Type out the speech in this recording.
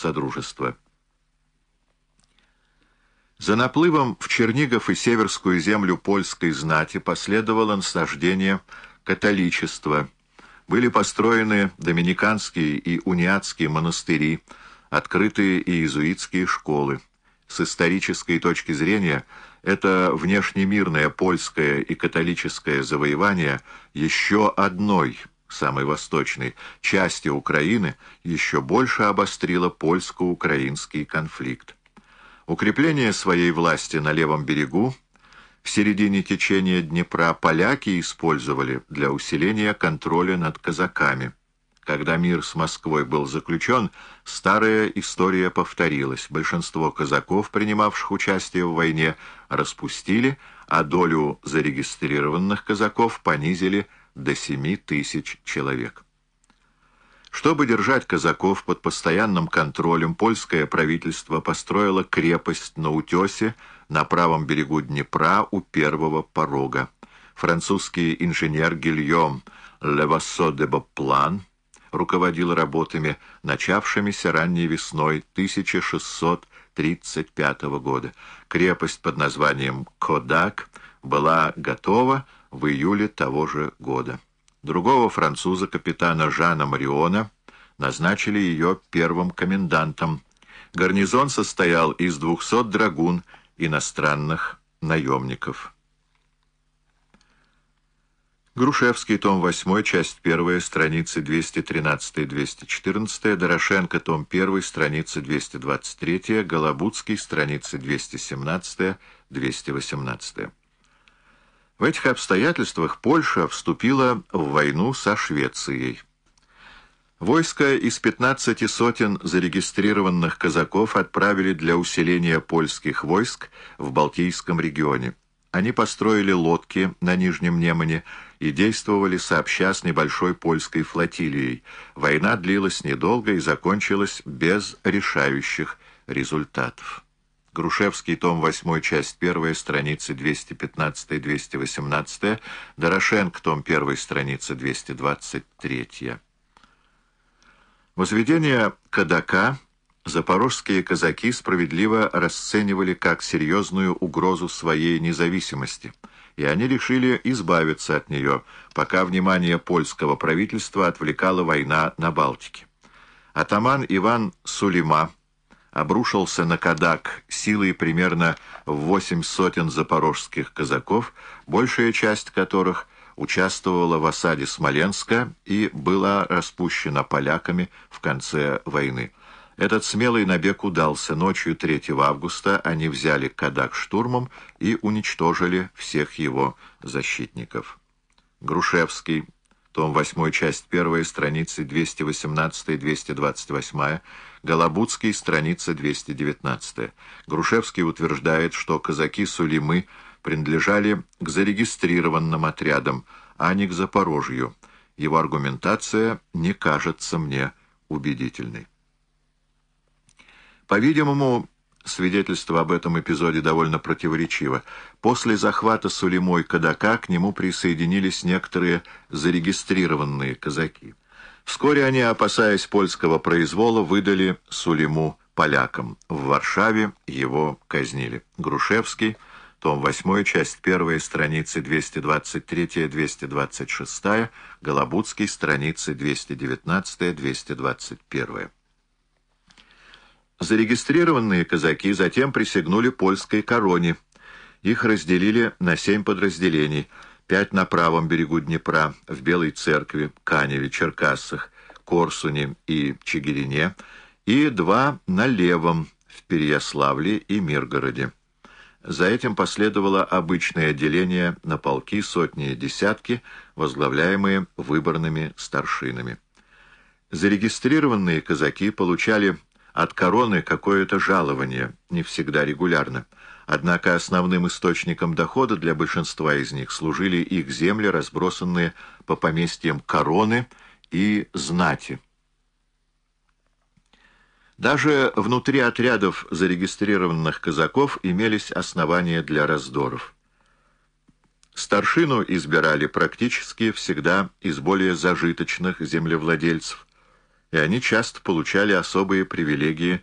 Содружества. За наплывом в Чернигов и Северскую землю польской знати последовало насаждение католичества. Были построены доминиканские и униатские монастыри, открытые иезуитские школы. С исторической точки зрения это внешнемирное польское и католическое завоевание еще одной, самой восточной, части Украины еще больше обострило польско-украинский конфликт. Укрепление своей власти на левом берегу в середине течения Днепра поляки использовали для усиления контроля над казаками. Когда мир с Москвой был заключен, старая история повторилась. Большинство казаков, принимавших участие в войне, распустили, а долю зарегистрированных казаков понизили до 7 тысяч человек. Чтобы держать казаков под постоянным контролем, польское правительство построило крепость на утесе на правом берегу Днепра у первого порога. Французский инженер Гильем Левассо де Боплан руководил работами, начавшимися ранней весной 1635 года. Крепость под названием Кодак была готова в июле того же года. Другого француза, капитана Жана Мариона, назначили ее первым комендантом. Гарнизон состоял из 200 драгун иностранных наемников. Грушевский, том 8, часть 1, страницы 213-214, Дорошенко, том 1, страница 223, Голобудский, страницы 217-218. В этих обстоятельствах Польша вступила в войну со Швецией. Войско из 15 сотен зарегистрированных казаков отправили для усиления польских войск в Балтийском регионе. Они построили лодки на Нижнем Немане и действовали сообща с небольшой польской флотилией. Война длилась недолго и закончилась без решающих результатов. Грушевский, том 8, часть 1, страницы 215-218, Дорошенко, том 1, страница 223. Возведение Кадака запорожские казаки справедливо расценивали как серьезную угрозу своей независимости, и они решили избавиться от нее, пока внимание польского правительства отвлекала война на Балтике. Атаман Иван Сулима обрушился на Кадак силой примерно в восемь сотен запорожских казаков, большая часть которых участвовала в осаде Смоленска и была распущена поляками в конце войны. Этот смелый набег удался. Ночью 3 августа они взяли Кадак штурмом и уничтожили всех его защитников. Грушевский том 8, часть 1, страницы 218-228, Голобудский, страница 219. Грушевский утверждает, что казаки Сулимы принадлежали к зарегистрированным отрядам, а не к Запорожью. Его аргументация не кажется мне убедительной. По-видимому, Свидетельство об этом эпизоде довольно противоречиво. После захвата Сулимой Кадака к нему присоединились некоторые зарегистрированные казаки. Вскоре они, опасаясь польского произвола, выдали Сулиму полякам. В Варшаве его казнили. Грушевский, том 8, часть 1, страницы 223-226, Голобудский, страницы 219-221. Зарегистрированные казаки затем присягнули польской короне. Их разделили на семь подразделений. Пять на правом берегу Днепра, в Белой Церкви, Каневе, Черкассах, Корсуне и Чигирине, и два на левом, в Переяславле и Миргороде. За этим последовало обычное деление на полки, сотни и десятки, возглавляемые выборными старшинами. Зарегистрированные казаки получали от короны какое-то жалование, не всегда регулярно. Однако основным источником дохода для большинства из них служили их земли, разбросанные по поместьям короны и знати. Даже внутри отрядов зарегистрированных казаков имелись основания для раздоров. Старшину избирали практически всегда из более зажиточных землевладельцев, и они часто получали особые привилегии